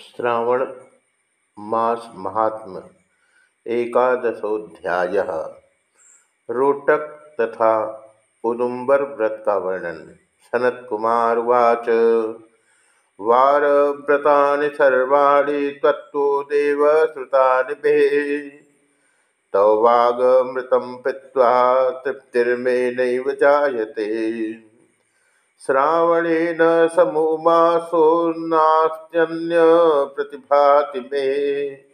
श्रावण मास महात्म एकादशोध्याय। रोटक तथा उदुम्बर व्रत का वर्णन, सनत कुमार वाच वार व्रता सर्वाणी तत्व देव श्रुता तव वागमृतम पीवा तृप्तिर्मे नैव जायते। श्रावणेन समूमासोन्नास्त्यन्य प्रतिभाति मे।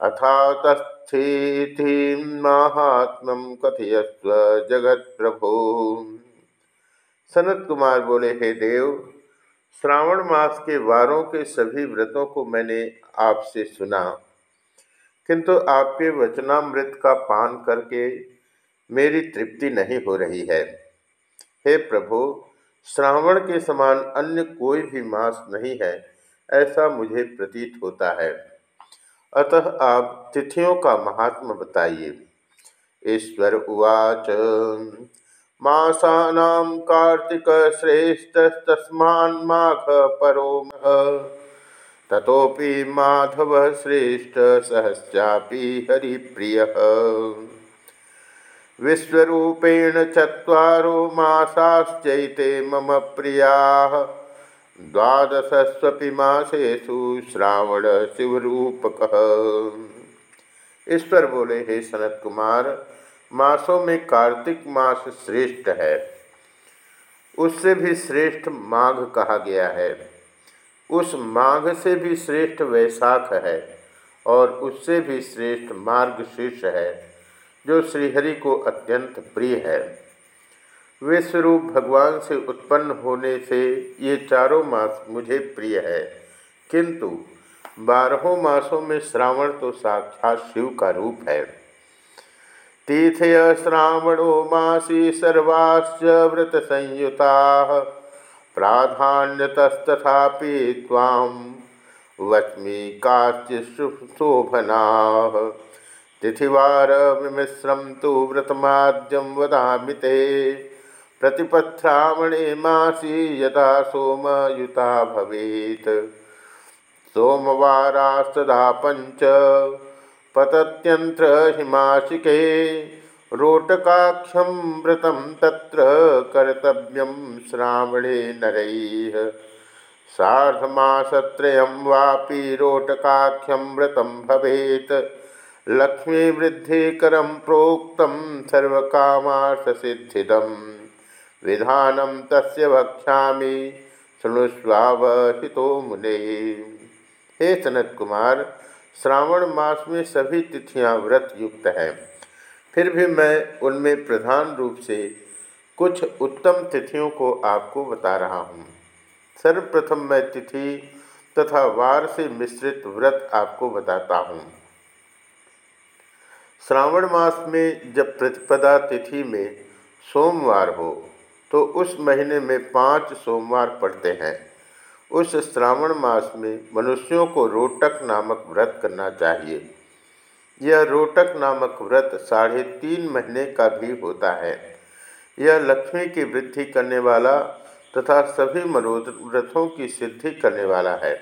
अथा तस्थितिं महात्म कथयस्व जगत प्रभो सनत कुमार बोले, हे देव, श्रावण मास के वारों के सभी व्रतों को मैंने आपसे सुना। किंतु आपके वचनामृत का पान करके मेरी तृप्ति नहीं हो रही है। हे प्रभु श्रावण के समान अन्य कोई भी मास नहीं है, ऐसा मुझे प्रतीत होता है। अतः आप तिथियों का महात्म बताइए। ईश्वर उवाच, मासानां कार्तिक श्रेष्ठ तस्मान माघ परो तथोपि माधव श्रेष्ठ सहस्यापि हरिप्रिय। विश्वरूपेण चत्वारो मासाश्चैते मम प्रिया। द्वादशस्वपि मासेषु श्रावण शिवरूपक ईश्वर बोले, हे सनत कुमार, मासों में कार्तिक मास श्रेष्ठ है। उससे भी श्रेष्ठ माघ कहा गया है। उस माघ से भी श्रेष्ठ वैशाख है और उससे भी श्रेष्ठ मार्ग शीर्ष है। जो श्रीहरि को अत्यंत प्रिय है। विश्वरूप भगवान से उत्पन्न होने से ये चारों मास मुझे प्रिय है। किंतु बारहों मासों में श्रावण तो साक्षात शिव का रूप है। तीथय श्रावणो मासी सर्वाश्च व्रत संयुता प्राधान्यतस्तथापि ताम वच्मी काचिशोभना तिथिवार विमिश्रम तो व्रतमाद्यम वदामि ते। प्रतिपथ्रामणे मासी यदा सोमयुता भवेत्। सोमवारास्तदा पंच पतत्यंत्र हिमाशिके। रोटकाख्यम व्रतम तत्र कर्तव्यम श्रावणे नरैः। सार्धमासत्रयं वापि रोटकाख्यम व्रतम भवेत्। लक्ष्मी वृद्धि करम प्रोक्त सर्वकामार्थसिद्धिदम विधानम तस्य वक्ष्यामि शुणुस्वावहितो मुने। हे सनत कुमार श्रावण मास में सभी तिथियाँ व्रत युक्त हैं। फिर भी मैं उनमें प्रधान रूप से कुछ उत्तम तिथियों को आपको बता रहा हूँ। सर्वप्रथम मैं तिथि तथा वार से मिश्रित व्रत आपको बताता हूँ। श्रावण मास में जब प्रतिपदा तिथि में सोमवार हो तो उस महीने में पाँच सोमवार पड़ते हैं। उस श्रावण मास में मनुष्यों को रोटक नामक व्रत करना चाहिए। यह रोटक नामक व्रत साढ़े तीन महीने का भी होता है। यह लक्ष्मी की वृद्धि करने वाला तथा सभी मनोव्रतों की सिद्धि करने वाला है।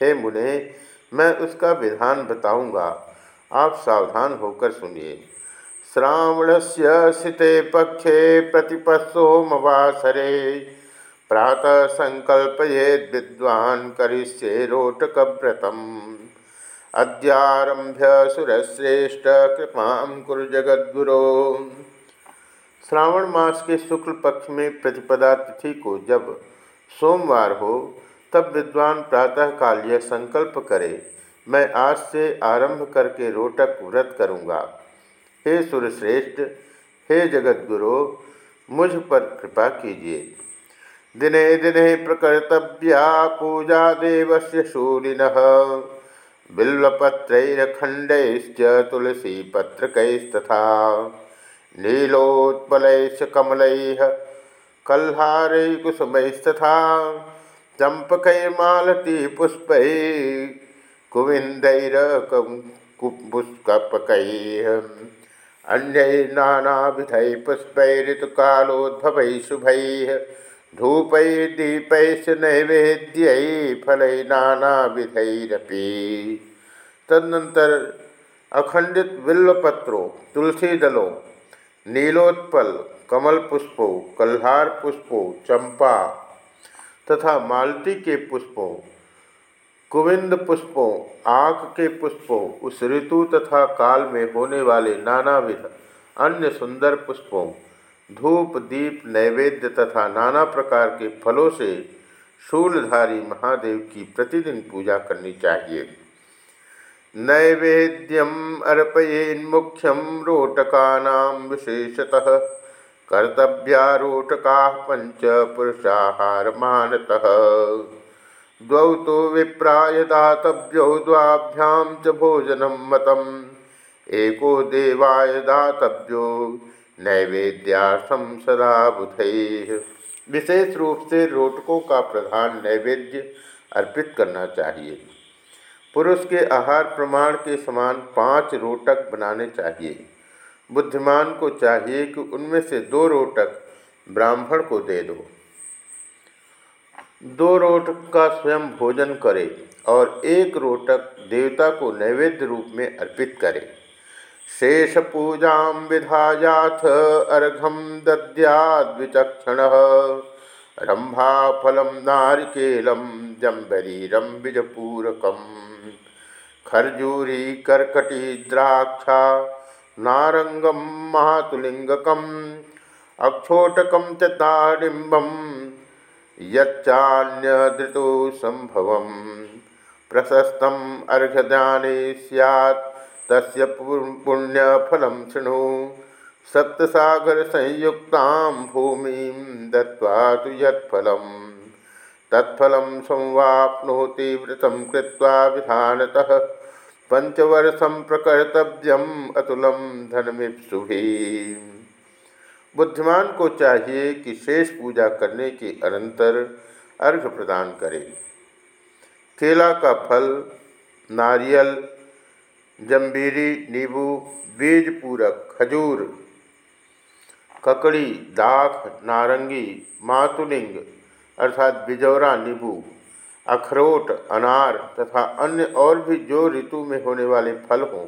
हे मुने, मैं उसका विधान बताऊँगा। आप सावधान होकर सुनिए। श्रावण से सिते पक्षे प्रतिपसोमवासरे प्रातः संकल्पये विद्वान करिष्ये रोटकव्रतम। अद्यारभ्य सुरश्रेष्ठ कृपा कुरु जगद्गुरो। श्रावण मास के शुक्ल पक्ष में प्रतिपदा तिथि को जब सोमवार हो, तब विद्वान प्रातःकाल यह संकल्प करे मैं आज से आरंभ करके रोटक व्रत करूँगा। हे सुरश्रेष्ठ, हे जगद्गुरु, मुझ पर कृपा कीजिए। दिने दिने प्रकर्तव्या पूजा देवस्य शूलिन, बिल्वपत्रैरखण्डैश्च तुलसीपत्रकैस्तथा, नीलोत्पलैश्च कमलैः, कल्हारैः कुसुमैस्तथा चम्पकैर्मालती पुष्पैः कुविन्दैरपुष्कपकैः अन्यैर्नानाविधैः पुष्पैः ऋतुकालोद्भवैः शुभैः दीपैश्च नैवेद्यै फलै नानाविधैरपि। तदनंतर अखंडित बिल्वपत्रों तुलसी दलों नीलोत्पल कमल पुष्पों कल्हार पुष्पों चंपा तथा मालती के पुष्पों कुविंद पुष्पों आँख के पुष्पों, उस ऋतु तथा काल में होने वाले नानाविध अन्य सुंदर पुष्पों, धूप, दीप, नैवेद्य तथा नाना प्रकार के फलों से शूलधारी महादेव की प्रतिदिन पूजा करनी चाहिए। नैवेद्यम अर्पयेन्मुख्यम रोटका विशेषतः, कर्तव्यारोटका पंच पुरुषाहार मानतः द्वौ तो विप्राय दातव्यौ द्वाभ्याम च भोजनम मतम। एको देवाय दातव्यो नैवेद्यार्थम सदा बुध विशेष रूप से रोटकों का प्रधान नैवेद्य अर्पित करना चाहिए। पुरुष के आहार प्रमाण के समान पाँच रोटक बनाने चाहिए। बुद्धिमान को चाहिए कि उनमें से दो रोटक ब्राह्मण को दे दो। दो रोटक का स्वयं भोजन करे और एक रोटक देवता को नैवेद्य रूप में अर्पित करे। शेषपूजा विधायाथ अर्घम दद्याद्विचक्षण। रंभाफलम नारिकेलम जम्बरीरम बिजपूरकम खर्जूरी, कर्कटी, द्राक्षा नारंगम महातुलिंगकम अक्षोटकम च यच्चान्यदृतो संभव प्रशस्तम अर्घदाने सैत् तस्य शृणु। सप्तसागरसंयुक्तां भूमिं दत्वा तु यत्फलं तत्फलं संवाप्नोति व्रतं कृत्वा विधानतः। पंचवर्षम प्रकर्तव्यम धनमिप्सुभी। बुद्धिमान को चाहिए कि शेष पूजा करने के अनंतर अर्घ प्रदान करे। केला का फल, नारियल जम्बीरी नींबू, बीज पूरक, खजूर, ककड़ी, दाख, नारंगी, मातुलिंग अर्थात बिजौरा नींबू, अखरोट, अनार तथा अन्य और भी जो ऋतु में होने वाले फल हों,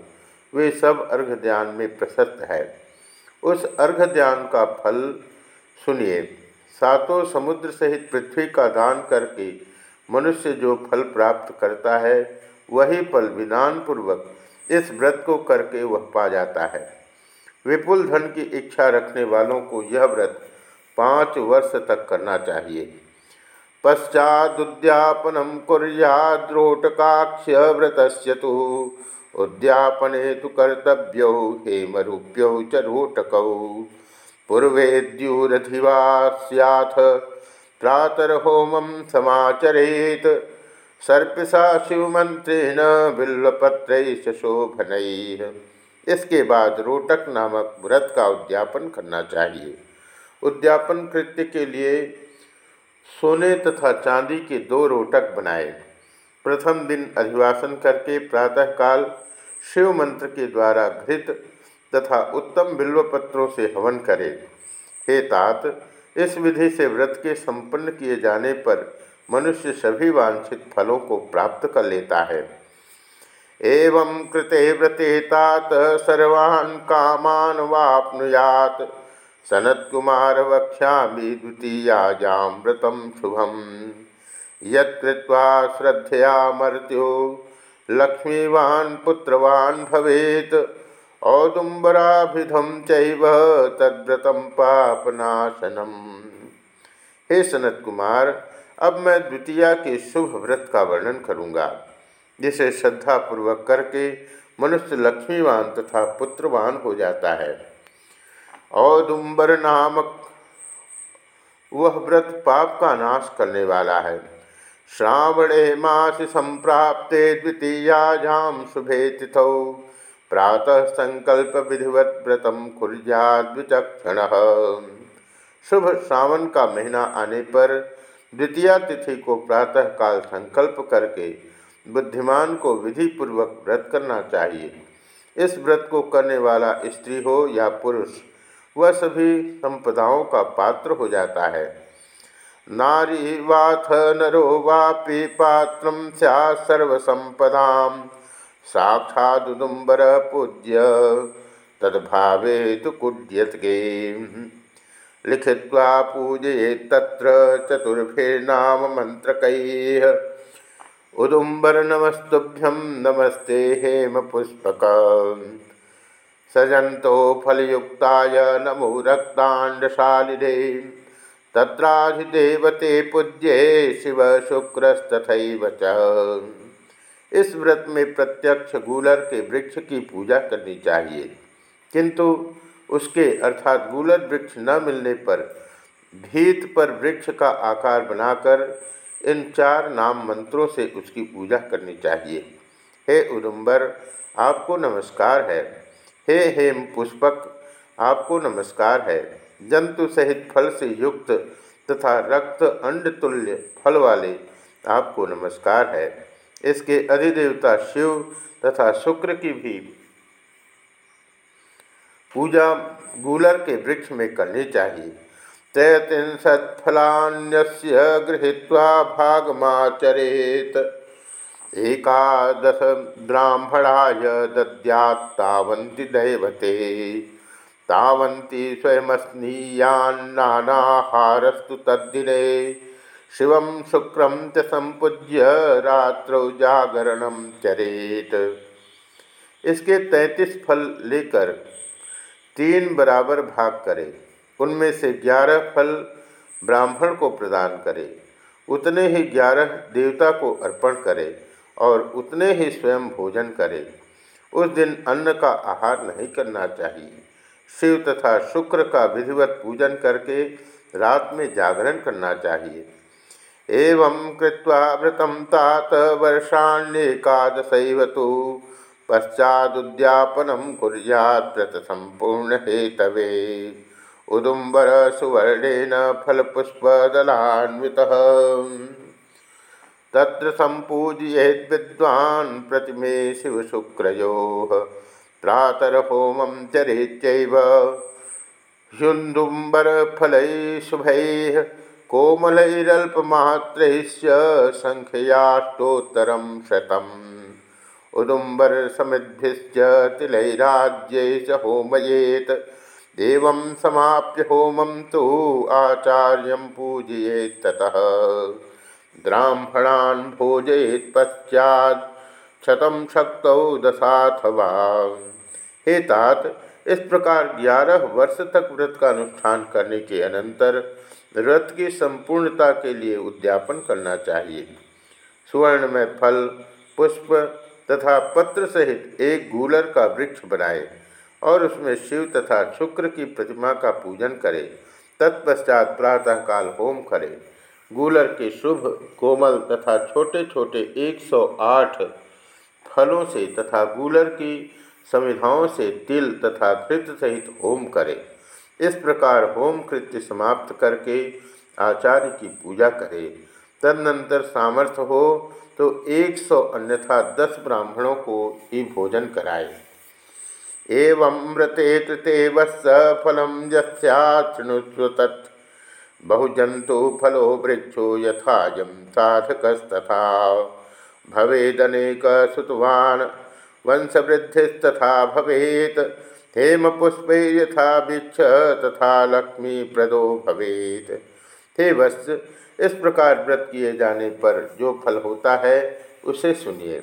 वे सब अर्घ ध्यान में प्रशस्त है। उस अर्घ ध्यान का फल सुनिए। सातों समुद्र सहित पृथ्वी का दान करके मनुष्य जो फल प्राप्त करता है, वही फल विधान पूर्वक इस व्रत को करके वह पा जाता है। विपुल धन की इच्छा रखने वालों को यह व्रत पाँच वर्ष तक करना चाहिए। पश्चादुद्यापनम कुर्याद्रोटकाक्ष्य व्रत से तो। उद्यापने तो कर्तव्यौ हेमरूप्यौ च रोटकौ। पूर्वेद्युरधिवा सैथ प्रातर्होमं समाचरेत। सर्पिसा शिवमंत्रेण बिल्वपत्र शोभन इसके बाद रोटक नामक व्रत का उद्यापन करना चाहिए। उद्यापन कृत्य के लिए सोने तथा चांदी के दो रोटक बनाए। प्रथम दिन अधिवासन करके प्रातःकाल शिव मंत्र के द्वारा घृत तथा उत्तम बिल्वपत्रों से हवन करें। हे तात, इस विधि से व्रत के संपन्न किए जाने पर मनुष्य सभी वांछित फलों को प्राप्त कर लेता है। एवं कृते व्रते तात, सर्वान् कामान वापनुयात। सनत कुमार वक्षा द्वितीयाजां व्रतम शुभम यत्कृत्वा श्रद्धया मर्त्यो। लक्ष्मीवान पुत्रवान भवेत। औदुम्बराभिधम चैव तद्व्रतम पापनाशनम। हे सनत कुमार अब मैं द्वितीया के शुभ व्रत का वर्णन करूँगा। जिसे श्रद्धापूर्वक करके मनुष्य लक्ष्मीवान तथा पुत्रवान हो जाता है। औदुम्बर नामक वह व्रत पाप का नाश करने वाला है। श्रावणे मास संप्राप्ते द्वितीयाजाम शुभे तिथौ प्रातः संकल्प विधिवत व्रतम कुर्याद्विचक्षण शुभ श्रावण का महीना आने पर द्वितीय तिथि को प्रातः काल संकल्प करके बुद्धिमान को विधि पूर्वक व्रत करना चाहिए। इस व्रत को करने वाला स्त्री हो या पुरुष वह सभी संपदाओं का पात्र हो जाता है। नारी वाथ नरो वापि पात्र सर्वसंपदा। साक्षादुदुम्बर पूज्य, तद्भावे तो कुड्यतगे लिखित्वा पूजये तत्र चतुर्भिर्नाम मंत्रकैः उदुम्बर नमस्तुभ्यं नमस्ते हेम पुष्पक सजंतो फलयुक्ताय नमो रक्तांडशालिने। तत्राधिदेवते पूज्ये शिव शुक्रस्तथैव च। इस व्रत में प्रत्यक्ष गूलर के वृक्ष की पूजा करनी चाहिए। किंतु उसके अर्थात गूलर वृक्ष न मिलने पर भीत पर वृक्ष का आकार बनाकर इन चार नाम मंत्रों से उसकी पूजा करनी चाहिए। हे उदुम्बर आपको नमस्कार है। हे हेम पुष्पक, आपको नमस्कार है। जंतु सहित फल से युक्त तथा रक्त अंड तुल्य फल वाले आपको नमस्कार है। इसके अधिदेवता शिव तथा शुक्र की भी पूजा गूलर के वृक्ष में करनी चाहिए। त्रयत्रिंशत्फलान्यस्य गृहीत्वा भागमाचरेत। एकादश ब्राह्मणाय दद्यात्तावन्ति दैवते। तावन्ति स्वयमस्नीयान्नाहारस्तु तद्दिने। शिव शुक्रम च संपूज्य रात्रौ जागरण चरेत। इसके तैंतीस फल लेकर तीन बराबर भाग करें। उनमें से ग्यारह फल ब्राह्मण को प्रदान करें। उतने ही ग्यारह देवता को अर्पण करे। और उतने ही स्वयं भोजन करे। उस दिन अन्न का आहार नहीं करना चाहिए। शिव तथा शुक्र का विधिवत पूजन करके रात में जागरण करना चाहिए। एवं कृत्वा व्रतम तात वर्षाण्येकादशैव तो। पश्चादुद्यापनम कुर्यात संपूर्ण हेतवे। उदुम्बर सुवर्णेन फलपुष्पदलान्वितः तत्र सम्पूजयेद् विद्वान् प्रतिमे शिवशुक्रयोः प्रातर्होमं चरेत्यैव। ह्युन्दुम्बरफलैः शुभैः कोमलैरल्पमात्रैश्च सङ्ख्ययाष्टोत्तरं शतम्। उदुम्बर समिद्भिश्च तिलैराज्य च होमयेत। एवं समाप्य होमं तो आचार्य पूजयेत ततः। ब्राह्मणान् भोजयेत पश्चात क्षतम शक्तौ दशाथवा हे तात, इस प्रकार ग्यारह वर्ष तक व्रत का अनुष्ठान करने के अनंतर व्रत की संपूर्णता के लिए उद्यापन करना चाहिए। सुवर्ण में फल, पुष्प तथा पत्र सहित एक गूलर का वृक्ष बनाए और उसमें शिव तथा शुक्र की प्रतिमा का पूजन करे। तत्पश्चात प्रातःकाल होम करे। गूलर के शुभ कोमल तथा छोटे छोटे 108 फलों से तथा गूलर की संविधाओं से तिल तथा कृत सहित होम करें। इस प्रकार होम कृत्य समाप्त करके आचार्य की पूजा करें। तदनंतर सामर्थ्य हो तो एक सौ अन्यथा दस ब्राह्मणों को ही भोजन कराए। एवं मृते कृते वत्स फलम यृणुस्व तत्। बहुजंतु फलो वृक्षो यथाजम साधकस्तथा। भवेदनेक सुतवान वंशवृद्धिस्तथा भवेत। हेमपुष्पे यथा भिक्ष तथा लक्ष्मी प्रदो भवेत। हे वत्स इस प्रकार व्रत किए जाने पर जो फल होता है, उसे सुनिए।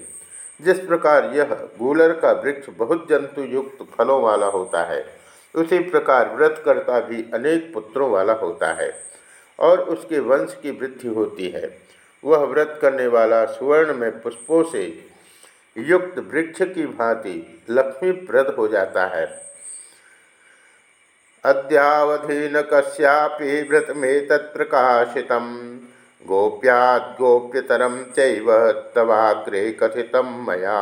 जिस प्रकार यह गूलर का वृक्ष बहुत जंतु युक्त फलों वाला होता है उसी प्रकार व्रत करता भी अनेक पुत्रों वाला होता है और उसके वंश की वृद्धि होती है। वह व्रत करने वाला सुवर्ण में पुष्पों से युक्त वृक्ष की भांति लक्ष्मीप्रद हो जाता है। अद्यावधि न कस्यापि व्रतमेतत्प्रकाशित गोप्याद्गोप्यतरं चैव तवाग्रे कथित मया।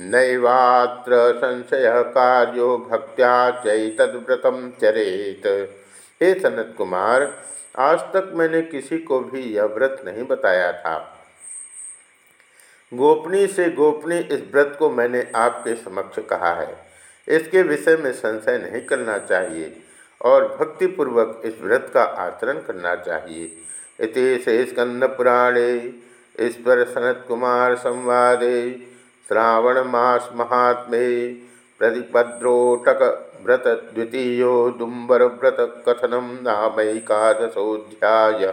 नैवात्र संशय कार्यो भक्त्या चैतद्व्रतं चरेत। हे सनत कुमार, आज तक मैंने किसी को भी यह व्रत नहीं बताया था। गोपनीय से गोपनीय इस व्रत को मैंने आपके समक्ष कहा है। इसके विषय में संशय नहीं करना चाहिए और भक्तिपूर्वक इस व्रत का आचरण करना चाहिए। इति श्रीस्कंदपुराणे ईश्वर सनत्कुमार संवादे। श्रावण मास महात्मे प्रतिपद्रोटक व्रत द्वितीयो दुम्बर व्रत कथनम नामैकादशोध्याय